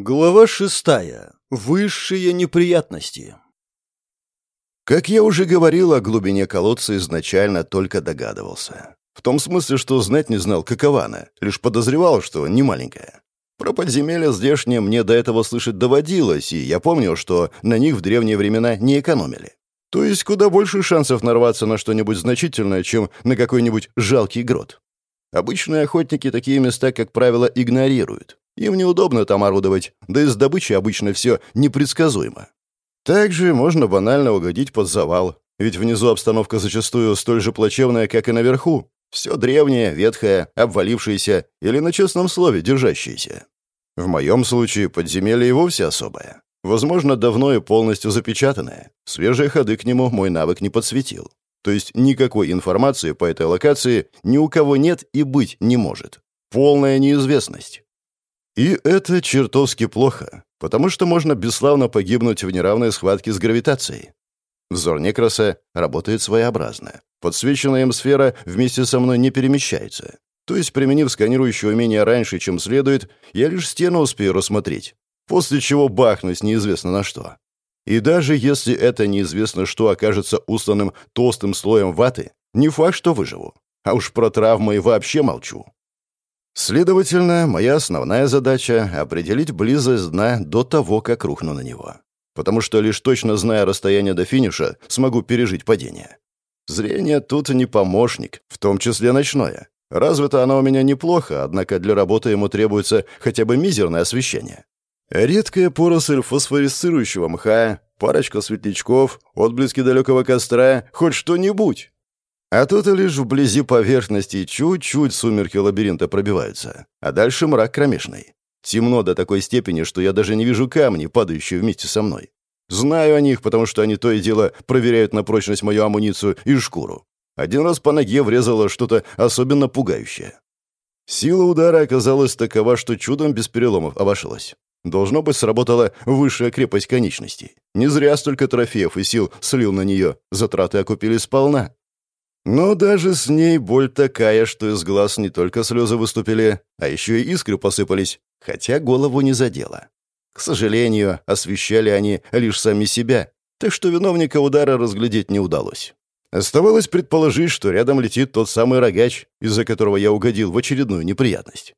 Глава шестая. Высшие неприятности. Как я уже говорил, о глубине колодца изначально только догадывался. В том смысле, что знать не знал, какова она, лишь подозревал, что не маленькая. Про подземелья здешние мне до этого слышать доводилось, и я помнил, что на них в древние времена не экономили. То есть куда больше шансов нарваться на что-нибудь значительное, чем на какой-нибудь жалкий грот. Обычные охотники такие места, как правило, игнорируют. Им неудобно там орудовать, да и с добычей обычно все непредсказуемо. Также можно банально угодить под завал, ведь внизу обстановка зачастую столь же плачевная, как и наверху. Все древнее, ветхое, обвалившееся или на честном слове держащееся. В моем случае подземелье и вовсе особое. Возможно, давно и полностью запечатанное. Свежие ходы к нему мой навык не подсветил. То есть никакой информации по этой локации ни у кого нет и быть не может. Полная неизвестность. И это чертовски плохо, потому что можно бесславно погибнуть в неравной схватке с гравитацией. Взор Некраса работает своеобразно. Подсвеченная им сфера вместе со мной не перемещается. То есть, применив сканирующее умение раньше, чем следует, я лишь стену успею рассмотреть, после чего бахнуть неизвестно на что. И даже если это неизвестно что окажется усланным толстым слоем ваты, не факт, что выживу. А уж про травмы вообще молчу. Следовательно, моя основная задача — определить близость дна до того, как рухну на него. Потому что лишь точно зная расстояние до финиша, смогу пережить падение. Зрение тут не помощник, в том числе ночное. Развито оно у меня неплохо, однако для работы ему требуется хотя бы мизерное освещение. Редкая поросль фосфорисцирующего мха, парочка светлячков, отблески далекого костра, хоть что-нибудь. А тут лишь вблизи поверхности чуть-чуть сумерки лабиринта пробиваются, а дальше мрак кромешный. Темно до такой степени, что я даже не вижу камни, падающие вместе со мной. Знаю о них, потому что они то и дело проверяют на прочность мою амуницию и шкуру. Один раз по ноге врезало что-то особенно пугающее. Сила удара оказалась такова, что чудом без переломов обошлась. Должно быть, сработала высшая крепость конечностей. Не зря столько трофеев и сил слил на нее. Затраты окупили сполна. Но даже с ней боль такая, что из глаз не только слезы выступили, а еще и искры посыпались, хотя голову не задело. К сожалению, освещали они лишь сами себя, так что виновника удара разглядеть не удалось. Оставалось предположить, что рядом летит тот самый рогач, из-за которого я угодил в очередную неприятность.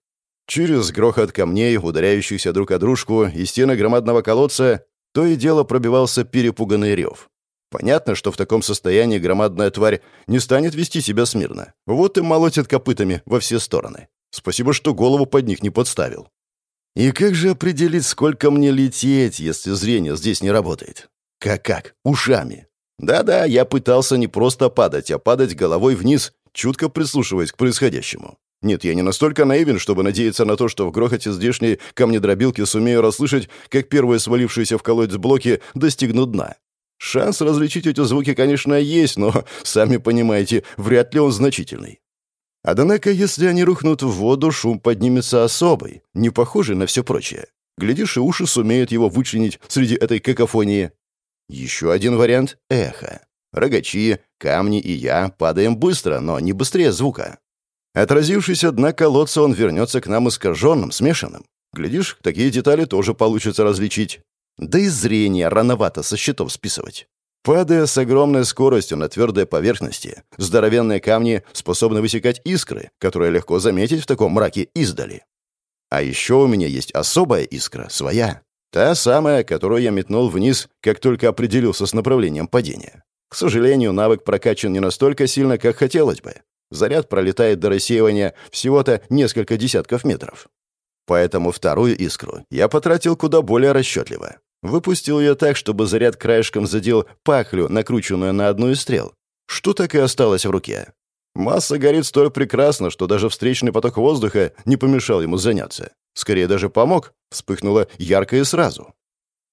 Через грохот камней, ударяющихся друг о дружку, и стены громадного колодца, то и дело пробивался перепуганный рев. Понятно, что в таком состоянии громадная тварь не станет вести себя смирно. Вот и молотит копытами во все стороны. Спасибо, что голову под них не подставил. И как же определить, сколько мне лететь, если зрение здесь не работает? Как-как? Ушами. Да-да, я пытался не просто падать, а падать головой вниз, чутко прислушиваясь к происходящему. Нет, я не настолько наивен, чтобы надеяться на то, что в грохоте здешней камнедробилки сумею расслышать, как первые свалившиеся в колодец блоки достигнут дна. Шанс различить эти звуки, конечно, есть, но, сами понимаете, вряд ли он значительный. Однако, если они рухнут в воду, шум поднимется особый, не похожий на все прочее. Глядишь, и уши сумеют его вычленить среди этой какофонии. Еще один вариант — эхо. Рогачи, камни и я падаем быстро, но не быстрее звука. Отразившись от дна колодца, он вернется к нам искаженным, смешанным. Глядишь, такие детали тоже получится различить. Да и зрение рановато со счетов списывать. Падая с огромной скоростью на твердой поверхности, здоровенные камни способны высекать искры, которые легко заметить в таком мраке издали. А еще у меня есть особая искра, своя. Та самая, которую я метнул вниз, как только определился с направлением падения. К сожалению, навык прокачан не настолько сильно, как хотелось бы. Заряд пролетает до рассеивания всего-то несколько десятков метров. Поэтому вторую искру я потратил куда более расчетливо. Выпустил ее так, чтобы заряд краешком задел пахлю, накрученную на одну из стрел. Что так и осталось в руке. Масса горит столь прекрасно, что даже встречный поток воздуха не помешал ему заняться. Скорее даже помог, вспыхнуло ярко и сразу.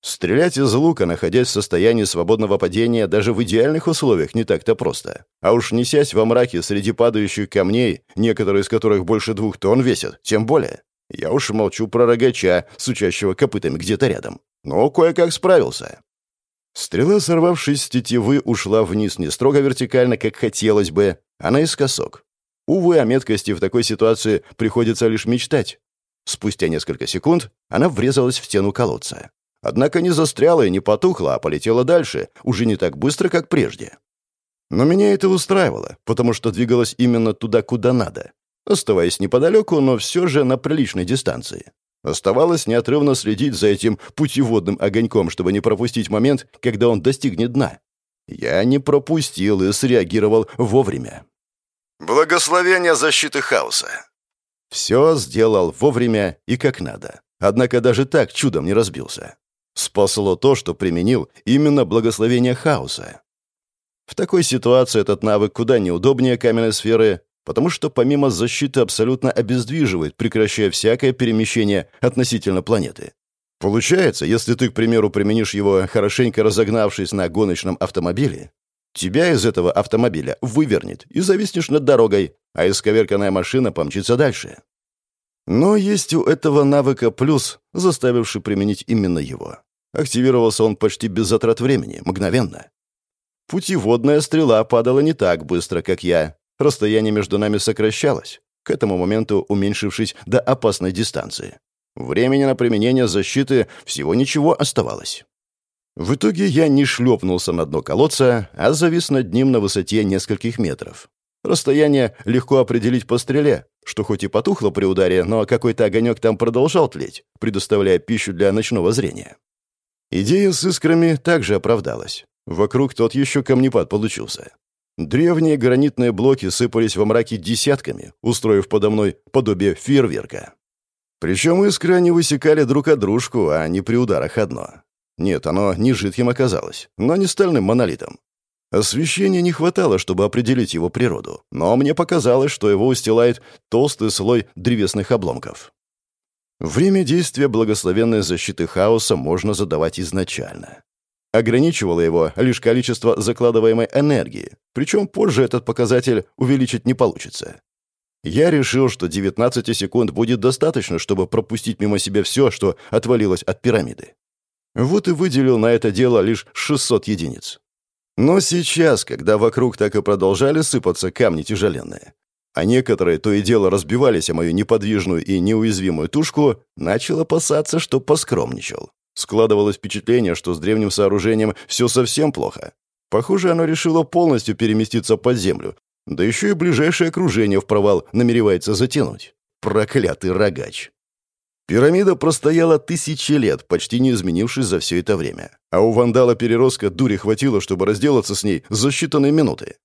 Стрелять из лука, находясь в состоянии свободного падения, даже в идеальных условиях не так-то просто. А уж несясь во мраке среди падающих камней, некоторые из которых больше двух тонн весят, тем более. Я уж молчу про рогача, сучащего копытами где-то рядом. Но кое-как справился. Стрела, сорвавшись с тетивы, ушла вниз не строго вертикально, как хотелось бы, а наискосок. Увы, о меткости в такой ситуации приходится лишь мечтать. Спустя несколько секунд она врезалась в стену колодца. Однако не застряла и не потухла, а полетела дальше, уже не так быстро, как прежде. Но меня это устраивало, потому что двигалась именно туда, куда надо, оставаясь неподалеку, но все же на приличной дистанции. Оставалось неотрывно следить за этим путеводным огоньком, чтобы не пропустить момент, когда он достигнет дна. Я не пропустил и среагировал вовремя. Благословение защиты хаоса. Все сделал вовремя и как надо. Однако даже так чудом не разбился. Спасло то, что применил именно благословение хаоса. В такой ситуации этот навык куда неудобнее каменной сферы, потому что помимо защиты абсолютно обездвиживает, прекращая всякое перемещение относительно планеты. Получается, если ты, к примеру, применишь его, хорошенько разогнавшись на гоночном автомобиле, тебя из этого автомобиля вывернет и зависнешь над дорогой, а исковерканная машина помчится дальше. Но есть у этого навыка плюс, заставивший применить именно его. Активировался он почти без затрат времени, мгновенно. Путеводная стрела падала не так быстро, как я. Расстояние между нами сокращалось, к этому моменту уменьшившись до опасной дистанции. Времени на применение защиты всего ничего оставалось. В итоге я не шлепнулся на дно колодца, а завис над ним на высоте нескольких метров. Расстояние легко определить по стреле, что хоть и потухло при ударе, но какой-то огонек там продолжал тлеть, предоставляя пищу для ночного зрения. Идея с искрами также оправдалась. Вокруг тот еще камнепад получился. Древние гранитные блоки сыпались во мраке десятками, устроив подо мной подобие фейерверка. Причем искры они высекали друг от дружку, а не при ударах одно. Нет, оно не жидким оказалось, но не стальным монолитом. Освещения не хватало, чтобы определить его природу, но мне показалось, что его устилает толстый слой древесных обломков. Время действия благословенной защиты хаоса можно задавать изначально. Ограничивало его лишь количество закладываемой энергии, причем позже этот показатель увеличить не получится. Я решил, что 19 секунд будет достаточно, чтобы пропустить мимо себя все, что отвалилось от пирамиды. Вот и выделил на это дело лишь 600 единиц. Но сейчас, когда вокруг так и продолжали сыпаться камни тяжеленные, а некоторые то и дело разбивались о мою неподвижную и неуязвимую тушку, начал опасаться, что поскромничал. Складывалось впечатление, что с древним сооружением все совсем плохо. Похоже, оно решило полностью переместиться под землю, да еще и ближайшее окружение в провал намеревается затянуть. Проклятый рогач. Пирамида простояла тысячи лет, почти не изменившись за все это время. А у вандала переростка дури хватило, чтобы разделаться с ней за считанные минуты.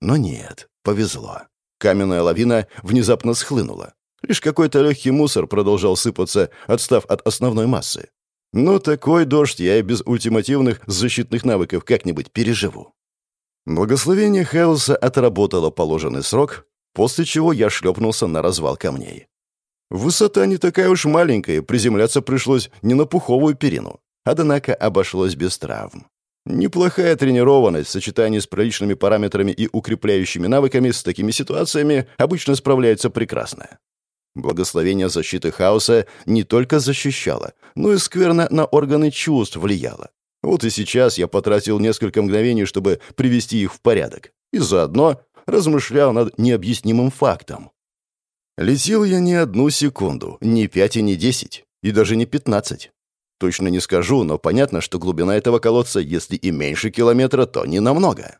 Но нет, повезло. Каменная лавина внезапно схлынула. Лишь какой-то легкий мусор продолжал сыпаться, отстав от основной массы. Но такой дождь я и без ультимативных защитных навыков как-нибудь переживу. Благословение хаоса отработало положенный срок, после чего я шлепнулся на развал камней. Высота не такая уж маленькая, приземляться пришлось не на пуховую перину, однако обошлось без травм. Неплохая тренированность в сочетании с приличными параметрами и укрепляющими навыками с такими ситуациями обычно справляется прекрасно. Благословение защиты хаоса не только защищало, но и скверно на органы чувств влияло. Вот и сейчас я потратил несколько мгновений, чтобы привести их в порядок, и заодно размышлял над необъяснимым фактом. Летел я не одну секунду, не пять и не десять, и даже не пятнадцать. Точно не скажу, но понятно, что глубина этого колодца, если и меньше километра, то не намного.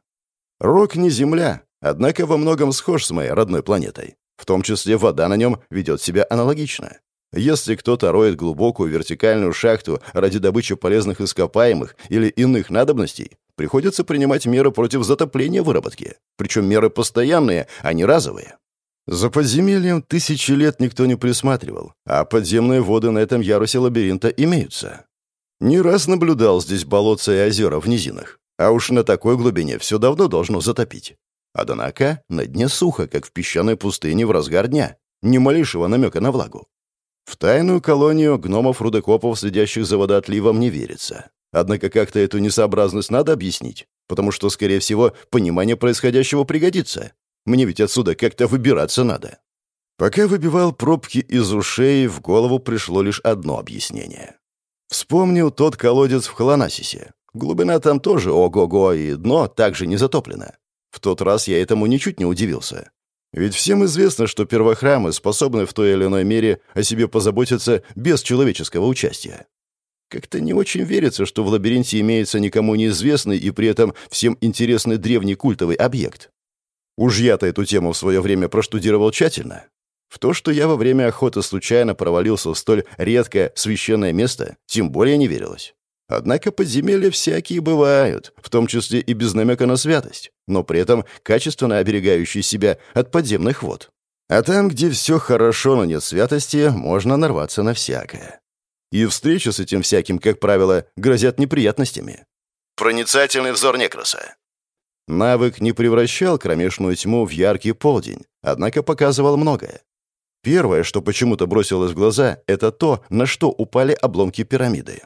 Рок не Земля, однако во многом схож с моей родной планетой. В том числе вода на нем ведет себя аналогично. Если кто-то роет глубокую вертикальную шахту ради добычи полезных ископаемых или иных надобностей, приходится принимать меры против затопления выработки. Причем меры постоянные, а не разовые. За подземельем тысячи лет никто не присматривал, а подземные воды на этом ярусе лабиринта имеются. Не раз наблюдал здесь болотца и озера в низинах, а уж на такой глубине все давно должно затопить. Однако на дне сухо, как в песчаной пустыне в разгар дня. Ни малейшего намека на влагу. В тайную колонию гномов-рудокопов, следящих за водоотливом, не верится. Однако как-то эту несообразность надо объяснить, потому что, скорее всего, понимание происходящего пригодится. Мне ведь отсюда как-то выбираться надо. Пока выбивал пробки из ушей, в голову пришло лишь одно объяснение. Вспомнил тот колодец в Холонасисе. Глубина там тоже ого-го, и дно также не затоплено. В тот раз я этому ничуть не удивился. Ведь всем известно, что первохрамы способны в той или иной мере о себе позаботиться без человеческого участия. Как-то не очень верится, что в лабиринте имеется никому неизвестный и при этом всем интересный древний культовый объект. Уж я-то эту тему в свое время проштудировал тщательно. В то, что я во время охоты случайно провалился в столь редкое священное место, тем более не верилось. Однако подземелья всякие бывают, в том числе и без намека на святость, но при этом качественно оберегающие себя от подземных вод. А там, где все хорошо, но нет святости, можно нарваться на всякое. И встречи с этим всяким, как правило, грозят неприятностями. Проницательный взор Некроса. Навык не превращал кромешную тьму в яркий полдень, однако показывал многое. Первое, что почему-то бросилось в глаза, это то, на что упали обломки пирамиды.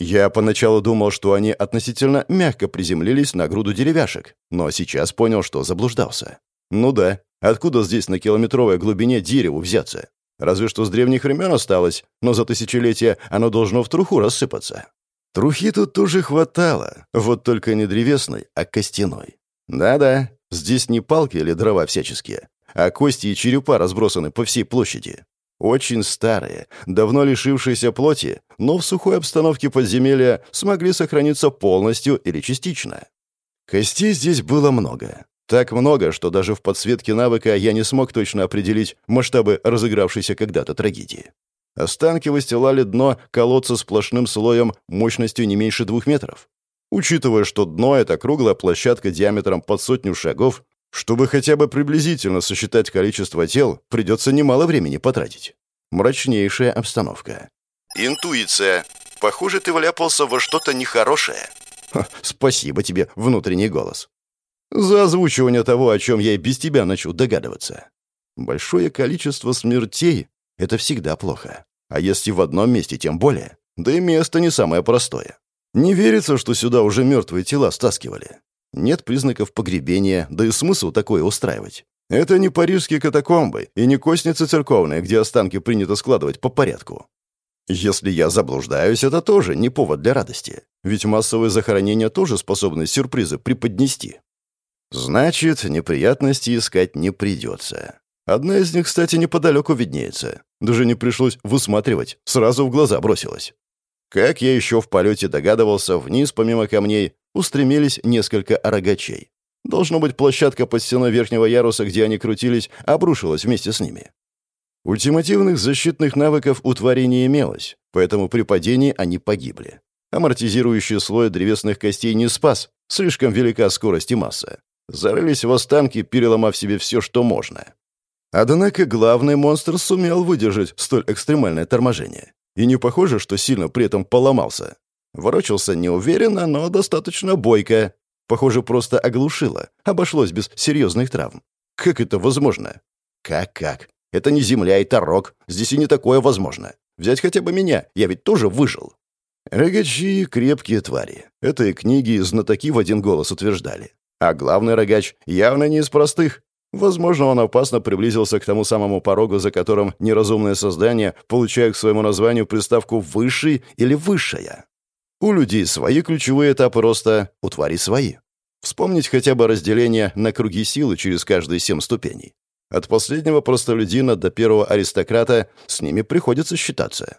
Я поначалу думал, что они относительно мягко приземлились на груду деревяшек, но сейчас понял, что заблуждался. Ну да, откуда здесь на километровой глубине дереву взяться? Разве что с древних времен осталось, но за тысячелетия оно должно в труху рассыпаться. Трухи тут тоже хватало, вот только не древесной, а костяной. Да-да, здесь не палки или дрова всяческие, а кости и черепа разбросаны по всей площади. Очень старые, давно лишившиеся плоти, но в сухой обстановке подземелья смогли сохраниться полностью или частично. Костей здесь было много. Так много, что даже в подсветке навыка я не смог точно определить масштабы разыгравшейся когда-то трагедии. Останки выстилали дно колодца сплошным слоем мощностью не меньше двух метров. Учитывая, что дно — это круглая площадка диаметром под сотню шагов, чтобы хотя бы приблизительно сосчитать количество тел, придется немало времени потратить. Мрачнейшая обстановка. Интуиция. Похоже, ты вляпался во что-то нехорошее. Ха, спасибо тебе, внутренний голос. За озвучивание того, о чем я и без тебя начал догадываться. Большое количество смертей — это всегда плохо. А если в одном месте, тем более. Да и место не самое простое. Не верится, что сюда уже мертвые тела стаскивали. Нет признаков погребения, да и смысл такое устраивать. Это не парижские катакомбы и не костницы церковные, где останки принято складывать по порядку. Если я заблуждаюсь, это тоже не повод для радости. Ведь массовые захоронения тоже способны сюрпризы преподнести. Значит, неприятности искать не придется. Одна из них, кстати, неподалеку виднеется. Даже не пришлось высматривать, сразу в глаза бросилась. Как я еще в полете догадывался, вниз, помимо камней, устремились несколько рогачей. Должно быть, площадка под стеной верхнего яруса, где они крутились, обрушилась вместе с ними. Ультимативных защитных навыков у твари не имелось, поэтому при падении они погибли. Амортизирующий слой древесных костей не спас, слишком велика скорость и масса. Зарылись в останки, переломав себе все, что можно. Однако главный монстр сумел выдержать столь экстремальное торможение. И не похоже, что сильно при этом поломался. Ворочался неуверенно, но достаточно бойко. Похоже, просто оглушило. Обошлось без серьезных травм. Как это возможно? Как-как? Это не земля и тарок. Здесь и не такое возможно. Взять хотя бы меня. Я ведь тоже выжил. Рогачи — крепкие твари. Это и книги, и знатоки в один голос утверждали. А главный рогач явно не из простых. Возможно, он опасно приблизился к тому самому порогу, за которым неразумное создание получает к своему названию приставку «высший» или «высшая». У людей свои ключевые этапы роста, у твари свои. Вспомнить хотя бы разделение на круги силы через каждые семь ступеней. От последнего простолюдина до первого аристократа с ними приходится считаться.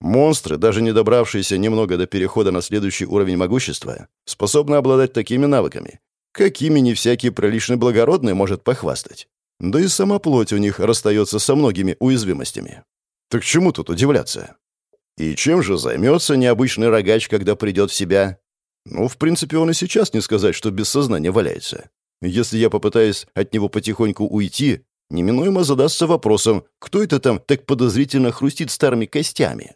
Монстры, даже не добравшиеся немного до перехода на следующий уровень могущества, способны обладать такими навыками, какими не всякий приличный благородный может похвастать. Да и сама плоть у них расстается со многими уязвимостями. Так чему тут удивляться? И чем же займется необычный рогач, когда придет в себя? Ну, в принципе, он и сейчас не сказать, что без сознания валяется. Если я попытаюсь от него потихоньку уйти, неминуемо задастся вопросом, кто это там так подозрительно хрустит старыми костями?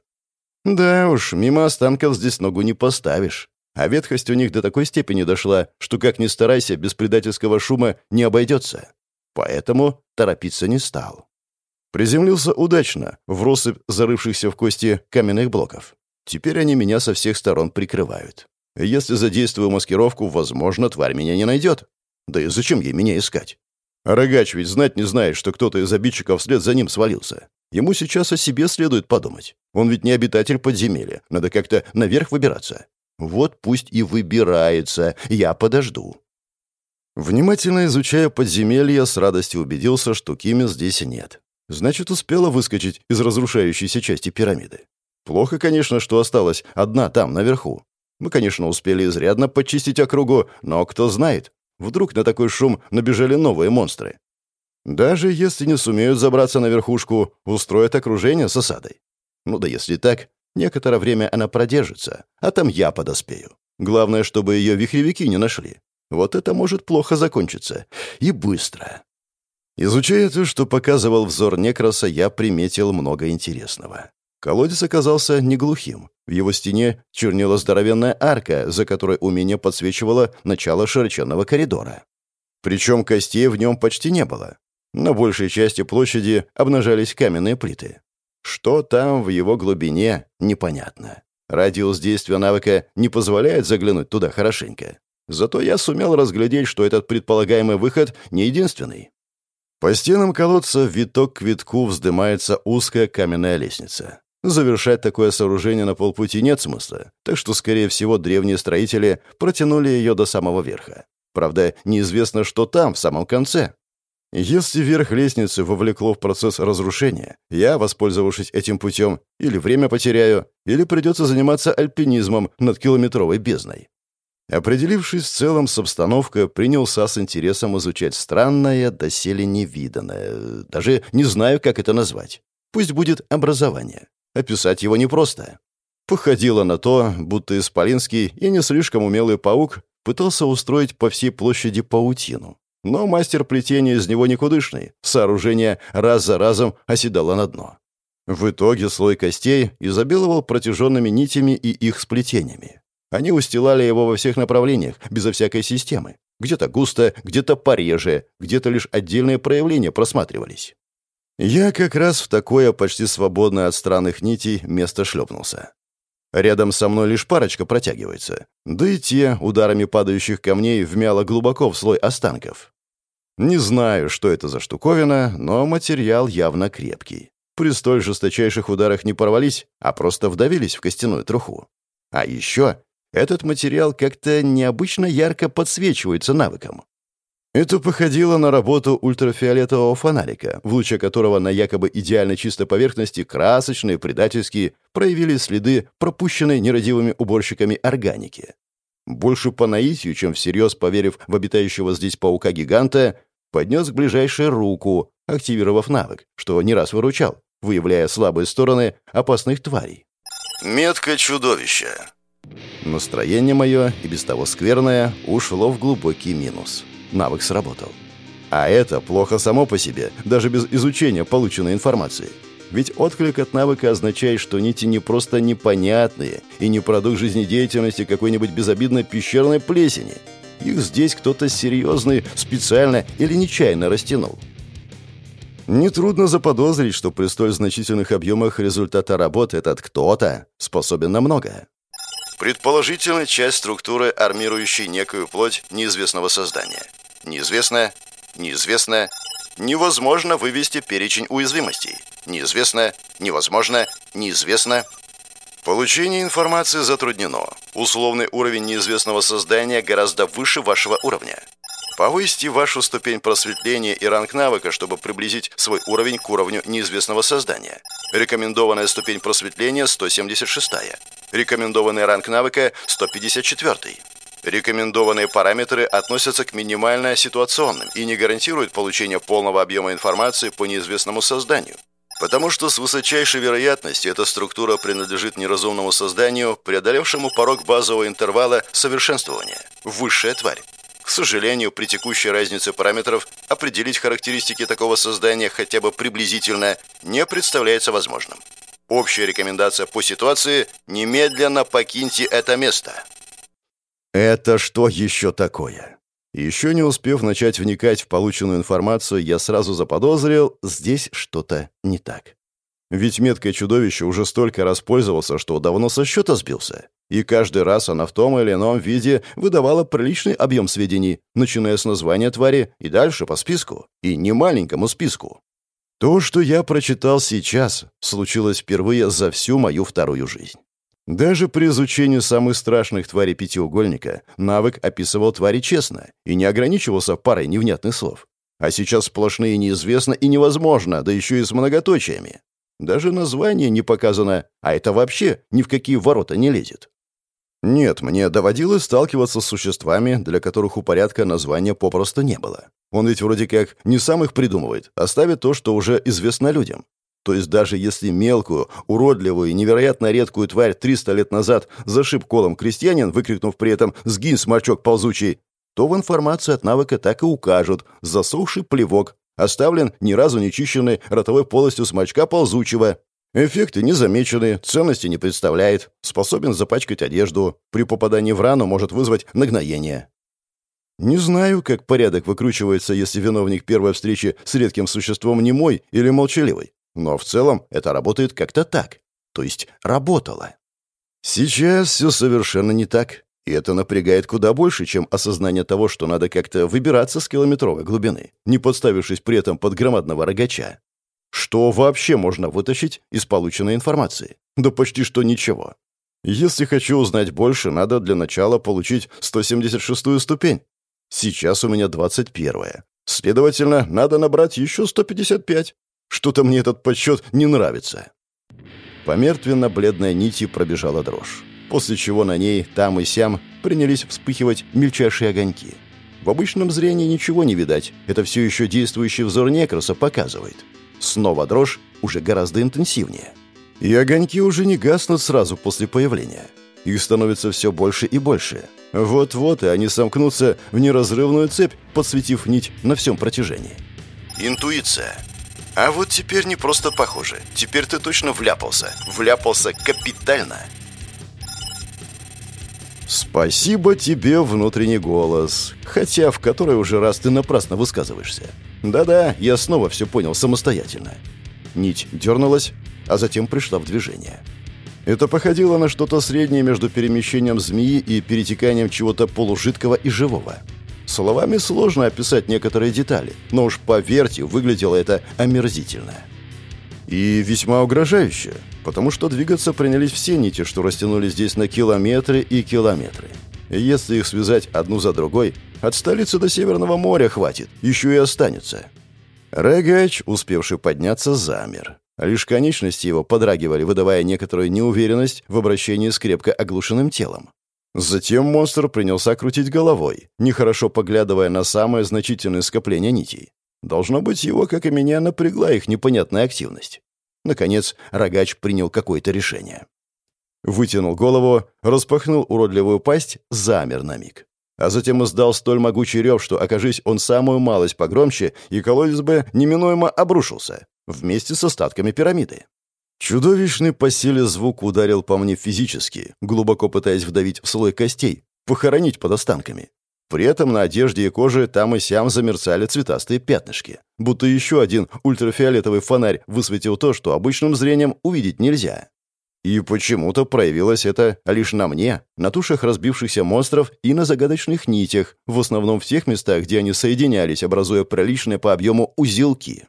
Да уж, мимо останков здесь ногу не поставишь. А ветхость у них до такой степени дошла, что как ни старайся, без предательского шума не обойдется. Поэтому торопиться не стал. Приземлился удачно, в россыпь зарывшихся в кости каменных блоков. Теперь они меня со всех сторон прикрывают. Если задействую маскировку, возможно, тварь меня не найдет. Да и зачем ей меня искать? рогач ведь знать не знает, что кто-то из обидчиков вслед за ним свалился. Ему сейчас о себе следует подумать. Он ведь не обитатель подземелья. Надо как-то наверх выбираться. Вот пусть и выбирается. Я подожду. Внимательно изучая подземелье, с радостью убедился, что Кими здесь нет. Значит, успела выскочить из разрушающейся части пирамиды. Плохо, конечно, что осталась одна там, наверху. Мы, конечно, успели изрядно почистить округу, но кто знает, вдруг на такой шум набежали новые монстры. Даже если не сумеют забраться на верхушку, устроят окружение с осадой. Ну да если так, некоторое время она продержится, а там я подоспею. Главное, чтобы ее вихревики не нашли. Вот это может плохо закончиться. И быстро. Изучая то, что показывал взор Некроса, я приметил много интересного. Колодец оказался не глухим. В его стене чернела здоровенная арка, за которой у меня подсвечивало начало широченного коридора. Причем костей в нем почти не было. На большей части площади обнажались каменные плиты. Что там в его глубине, непонятно. Радиус действия навыка не позволяет заглянуть туда хорошенько. Зато я сумел разглядеть, что этот предполагаемый выход не единственный. По стенам колодца виток к витку вздымается узкая каменная лестница. Завершать такое сооружение на полпути нет смысла, так что, скорее всего, древние строители протянули ее до самого верха. Правда, неизвестно, что там, в самом конце. Если верх лестницы вовлекло в процесс разрушения, я, воспользовавшись этим путем, или время потеряю, или придется заниматься альпинизмом над километровой бездной. Определившись в целом с обстановкой, принялся с интересом изучать странное, доселе невиданное. Даже не знаю, как это назвать. Пусть будет образование. Описать его непросто. Походило на то, будто Исполинский и не слишком умелый паук пытался устроить по всей площади паутину. Но мастер плетения из него никудышный. Сооружение раз за разом оседало на дно. В итоге слой костей изобиловал протяженными нитями и их сплетениями. Они устилали его во всех направлениях, безо всякой системы. Где-то густо, где-то пореже, где-то лишь отдельные проявления просматривались. Я как раз в такое почти свободное от странных нитей место шлепнулся. Рядом со мной лишь парочка протягивается, да и те ударами падающих камней вмяло глубоко в слой останков. Не знаю, что это за штуковина, но материал явно крепкий. При столь жесточайших ударах не порвались, а просто вдавились в костяную труху. А еще этот материал как-то необычно ярко подсвечивается навыком. Это походило на работу ультрафиолетового фонарика, в луче которого на якобы идеально чистой поверхности красочные, предательские, проявили следы пропущенной нерадивыми уборщиками органики. Больше по наитию, чем всерьез поверив в обитающего здесь паука-гиганта, поднес к ближайшей руку, активировав навык, что не раз выручал, выявляя слабые стороны опасных тварей. Метка чудовища. Настроение мое, и без того скверное, ушло в глубокий минус. Навык сработал. А это плохо само по себе, даже без изучения полученной информации. Ведь отклик от навыка означает, что нити не просто непонятные и не продукт жизнедеятельности какой-нибудь безобидной пещерной плесени. Их здесь кто-то серьезный специально или нечаянно растянул. Нетрудно заподозрить, что при столь значительных объемах результата работы этот кто-то способен на многое. Предположительно, часть структуры, армирующей некую плоть неизвестного создания. Неизвестно, неизвестно, невозможно вывести перечень уязвимостей. Неизвестно, невозможно, неизвестно. Получение информации затруднено. Условный уровень неизвестного создания гораздо выше вашего уровня. Повысьте вашу ступень просветления и ранг навыка, чтобы приблизить свой уровень к уровню неизвестного создания. Рекомендованная ступень просветления 176. Рекомендованный ранг навыка 154. Рекомендованные параметры относятся к минимально ситуационным и не гарантируют получение полного объема информации по неизвестному созданию. Потому что с высочайшей вероятностью эта структура принадлежит неразумному созданию, преодолевшему порог базового интервала совершенствования. Высшая тварь. К сожалению, при текущей разнице параметров определить характеристики такого создания хотя бы приблизительно не представляется возможным. Общая рекомендация по ситуации – немедленно покиньте это место. Это что еще такое? Еще не успев начать вникать в полученную информацию, я сразу заподозрил, здесь что-то не так. Ведь меткое чудовище уже столько раз пользовался, что давно со счета сбился. И каждый раз она в том или ином виде выдавала приличный объем сведений, начиная с названия твари и дальше по списку. И не маленькому списку. То, что я прочитал сейчас, случилось впервые за всю мою вторую жизнь. Даже при изучении самых страшных тварей пятиугольника навык описывал твари честно и не ограничивался парой невнятных слов. А сейчас сплошные неизвестно и невозможно, да еще и с многоточиями. Даже название не показано, а это вообще ни в какие ворота не лезет. Нет, мне доводилось сталкиваться с существами, для которых у порядка названия попросту не было. Он ведь вроде как не сам их придумывает, а ставит то, что уже известно людям. То есть даже если мелкую, уродливую и невероятно редкую тварь 300 лет назад зашиб колом крестьянин, выкрикнув при этом «Сгинь, сморчок ползучий!», то в информации от навыка так и укажут «Засохший плевок», оставлен ни разу не чищенный ротовой полостью сморчка ползучего, Эффекты не замечены, ценности не представляет, способен запачкать одежду, при попадании в рану может вызвать нагноение. Не знаю, как порядок выкручивается, если виновник первой встречи с редким существом не мой или молчаливый, но в целом это работает как-то так, то есть работало. Сейчас все совершенно не так, и это напрягает куда больше, чем осознание того, что надо как-то выбираться с километровой глубины, не подставившись при этом под громадного рогача. Что вообще можно вытащить из полученной информации? Да почти что ничего. Если хочу узнать больше, надо для начала получить 176-ю ступень. Сейчас у меня 21-я. Следовательно, надо набрать еще 155. Что-то мне этот подсчет не нравится. По мертвенно-бледной нити пробежала дрожь, после чего на ней, там и сям, принялись вспыхивать мельчайшие огоньки. В обычном зрении ничего не видать, это все еще действующий взор некроса показывает. Снова дрожь, уже гораздо интенсивнее. И огоньки уже не гаснут сразу после появления. Их становится все больше и больше. Вот-вот, и они сомкнутся в неразрывную цепь, подсветив нить на всем протяжении. Интуиция. А вот теперь не просто похоже. Теперь ты точно вляпался. Вляпался капитально. Спасибо тебе, внутренний голос. Хотя в который уже раз ты напрасно высказываешься. Да-да, я снова все понял самостоятельно. Нить дернулась, а затем пришла в движение. Это походило на что-то среднее между перемещением змеи и перетеканием чего-то полужидкого и живого. Словами сложно описать некоторые детали, но уж поверьте, выглядело это омерзительно. И весьма угрожающе, потому что двигаться принялись все нити, что растянулись здесь на километры и километры. Если их связать одну за другой, от столицы до Северного моря хватит, еще и останется. Рогач, успевший подняться, замер. Лишь конечности его подрагивали, выдавая некоторую неуверенность в обращении с крепко оглушенным телом. Затем монстр принялся крутить головой, нехорошо поглядывая на самое значительное скопление нитей. Должно быть, его, как и меня, напрягла их непонятная активность. Наконец, рогач принял какое-то решение. Вытянул голову, распахнул уродливую пасть, замер на миг а затем издал столь могучий рев, что, окажись он самую малость погромче, и колодец бы неминуемо обрушился, вместе с остатками пирамиды. Чудовищный по силе звук ударил по мне физически, глубоко пытаясь вдавить в слой костей, похоронить под останками. При этом на одежде и коже там и сям замерцали цветастые пятнышки, будто еще один ультрафиолетовый фонарь высветил то, что обычным зрением увидеть нельзя. И почему-то проявилось это лишь на мне, на тушах разбившихся монстров и на загадочных нитях, в основном в тех местах, где они соединялись, образуя приличные по объему узелки.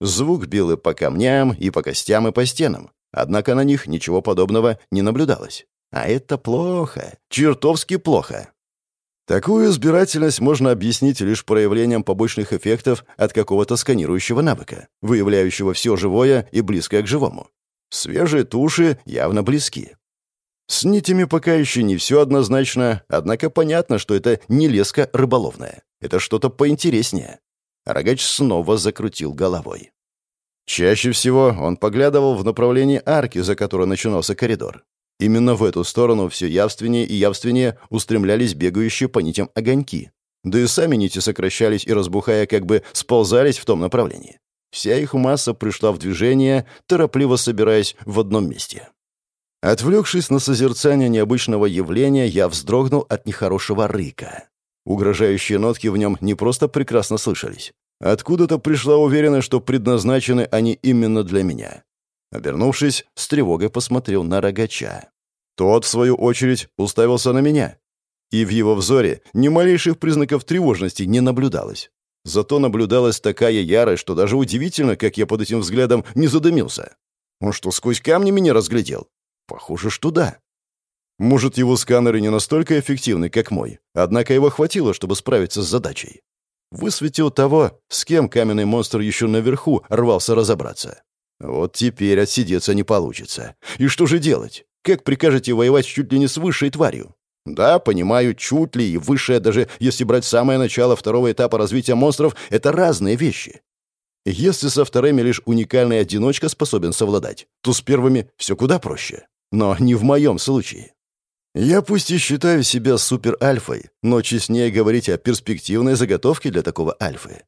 Звук бил и по камням, и по костям, и по стенам. Однако на них ничего подобного не наблюдалось. А это плохо. Чертовски плохо. Такую избирательность можно объяснить лишь проявлением побочных эффектов от какого-то сканирующего навыка, выявляющего все живое и близкое к живому. Свежие туши явно близки. С нитями пока еще не все однозначно, однако понятно, что это не леска рыболовная. Это что-то поинтереснее. Рогач снова закрутил головой. Чаще всего он поглядывал в направлении арки, за которой начинался коридор. Именно в эту сторону все явственнее и явственнее устремлялись бегающие по нитям огоньки. Да и сами нити сокращались и, разбухая, как бы сползались в том направлении. Вся их масса пришла в движение, торопливо собираясь в одном месте. Отвлекшись на созерцание необычного явления, я вздрогнул от нехорошего рыка. Угрожающие нотки в нем не просто прекрасно слышались. Откуда-то пришла уверенность, что предназначены они именно для меня. Обернувшись, с тревогой посмотрел на рогача. Тот, в свою очередь, уставился на меня. И в его взоре ни малейших признаков тревожности не наблюдалось. Зато наблюдалась такая ярость, что даже удивительно, как я под этим взглядом не задымился. Он что, сквозь камни меня разглядел? Похоже, что да. Может, его сканеры не настолько эффективны, как мой, однако его хватило, чтобы справиться с задачей. Высветил того, с кем каменный монстр еще наверху рвался разобраться. Вот теперь отсидеться не получится. И что же делать? Как прикажете воевать чуть ли не с высшей тварью? Да, понимаю, чуть ли и высшая, даже если брать самое начало второго этапа развития монстров, это разные вещи. Если со вторыми лишь уникальный одиночка способен совладать, то с первыми все куда проще. Но не в моем случае. Я пусть и считаю себя супер-альфой, но честнее говорить о перспективной заготовке для такого альфы.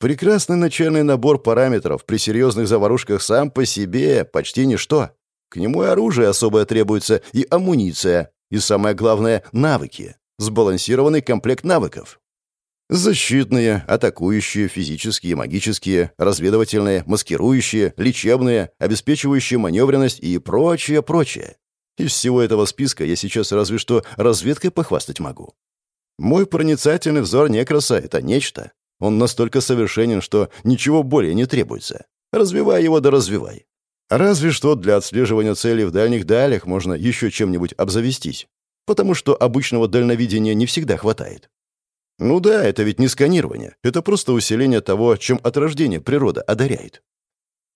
Прекрасный начальный набор параметров при серьезных заварушках сам по себе почти ничто. К нему и оружие особое требуется, и амуниция, и самое главное — навыки. Сбалансированный комплект навыков. Защитные, атакующие, физические, магические, разведывательные, маскирующие, лечебные, обеспечивающие маневренность и прочее, прочее. Из всего этого списка я сейчас разве что разведкой похвастать могу. Мой проницательный взор не краса, это нечто. Он настолько совершенен, что ничего более не требуется. Развивай его да развивай. Разве что для отслеживания целей в дальних далях можно еще чем-нибудь обзавестись, потому что обычного дальновидения не всегда хватает. Ну да, это ведь не сканирование, это просто усиление того, чем от рождения природа одаряет.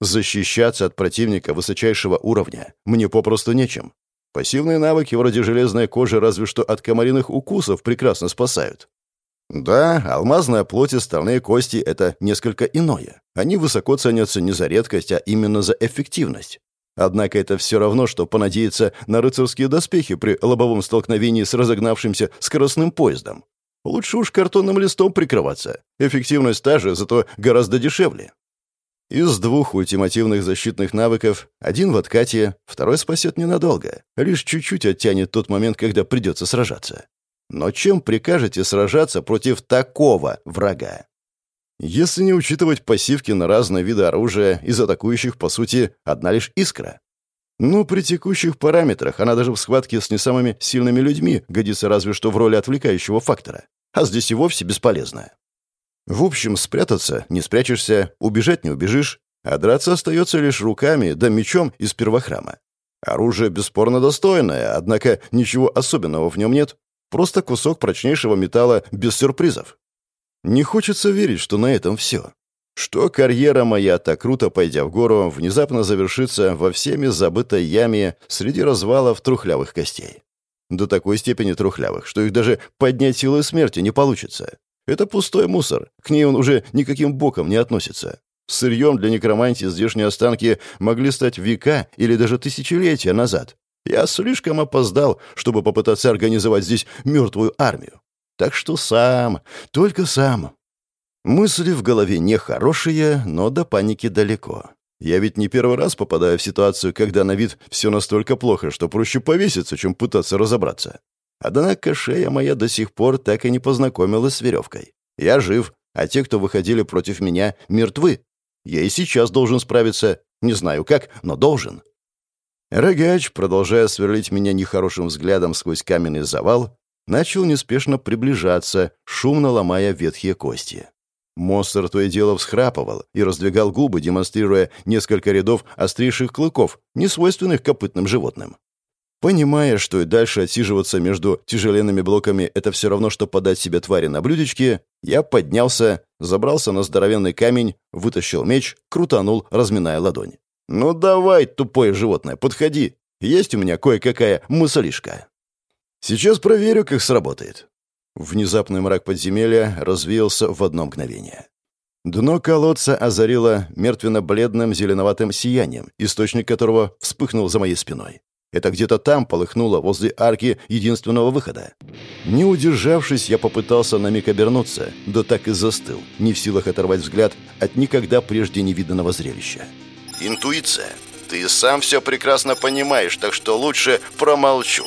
Защищаться от противника высочайшего уровня мне попросту нечем. Пассивные навыки вроде железной кожи разве что от комариных укусов прекрасно спасают. Да, алмазная плоть и стальные кости — это несколько иное. Они высоко ценятся не за редкость, а именно за эффективность. Однако это все равно, что понадеяться на рыцарские доспехи при лобовом столкновении с разогнавшимся скоростным поездом. Лучше уж картонным листом прикрываться. Эффективность та же, зато гораздо дешевле. Из двух ультимативных защитных навыков один в откате, второй спасет ненадолго, лишь чуть-чуть оттянет тот момент, когда придется сражаться. Но чем прикажете сражаться против такого врага? Если не учитывать пассивки на разные виды оружия, из атакующих, по сути, одна лишь искра. Но при текущих параметрах она даже в схватке с не самыми сильными людьми годится разве что в роли отвлекающего фактора. А здесь и вовсе бесполезная. В общем, спрятаться не спрячешься, убежать не убежишь, а драться остается лишь руками да мечом из первохрама. Оружие бесспорно достойное, однако ничего особенного в нем нет. Просто кусок прочнейшего металла без сюрпризов. Не хочется верить, что на этом все. Что карьера моя, так круто пойдя в гору, внезапно завершится во всеми забытой яме среди развалов трухлявых костей. До такой степени трухлявых, что их даже поднять силой смерти не получится. Это пустой мусор, к ней он уже никаким боком не относится. Сырьем для некромантии здешние останки могли стать века или даже тысячелетия назад. Я слишком опоздал, чтобы попытаться организовать здесь мертвую армию. Так что сам, только сам. Мысли в голове нехорошие, но до паники далеко. Я ведь не первый раз попадаю в ситуацию, когда на вид все настолько плохо, что проще повеситься, чем пытаться разобраться. Однако шея моя до сих пор так и не познакомилась с веревкой. Я жив, а те, кто выходили против меня, мертвы. Я и сейчас должен справиться. Не знаю как, но должен. Рогач, продолжая сверлить меня нехорошим взглядом сквозь каменный завал, начал неспешно приближаться, шумно ломая ветхие кости. Монстр то и дело всхрапывал и раздвигал губы, демонстрируя несколько рядов острейших клыков, несвойственных копытным животным. Понимая, что и дальше отсиживаться между тяжеленными блоками — это все равно, что подать себе твари на блюдечке, я поднялся, забрался на здоровенный камень, вытащил меч, крутанул, разминая ладонь. «Ну давай, тупое животное, подходи. Есть у меня кое-какая мыслишка». «Сейчас проверю, как сработает». Внезапный мрак подземелья развеялся в одно мгновение. Дно колодца озарило мертвенно-бледным зеленоватым сиянием, источник которого вспыхнул за моей спиной. Это где-то там полыхнуло возле арки единственного выхода. Не удержавшись, я попытался на миг обернуться, да так и застыл, не в силах оторвать взгляд от никогда прежде невиданного зрелища. Интуиция. Ты сам все прекрасно понимаешь, так что лучше промолчу.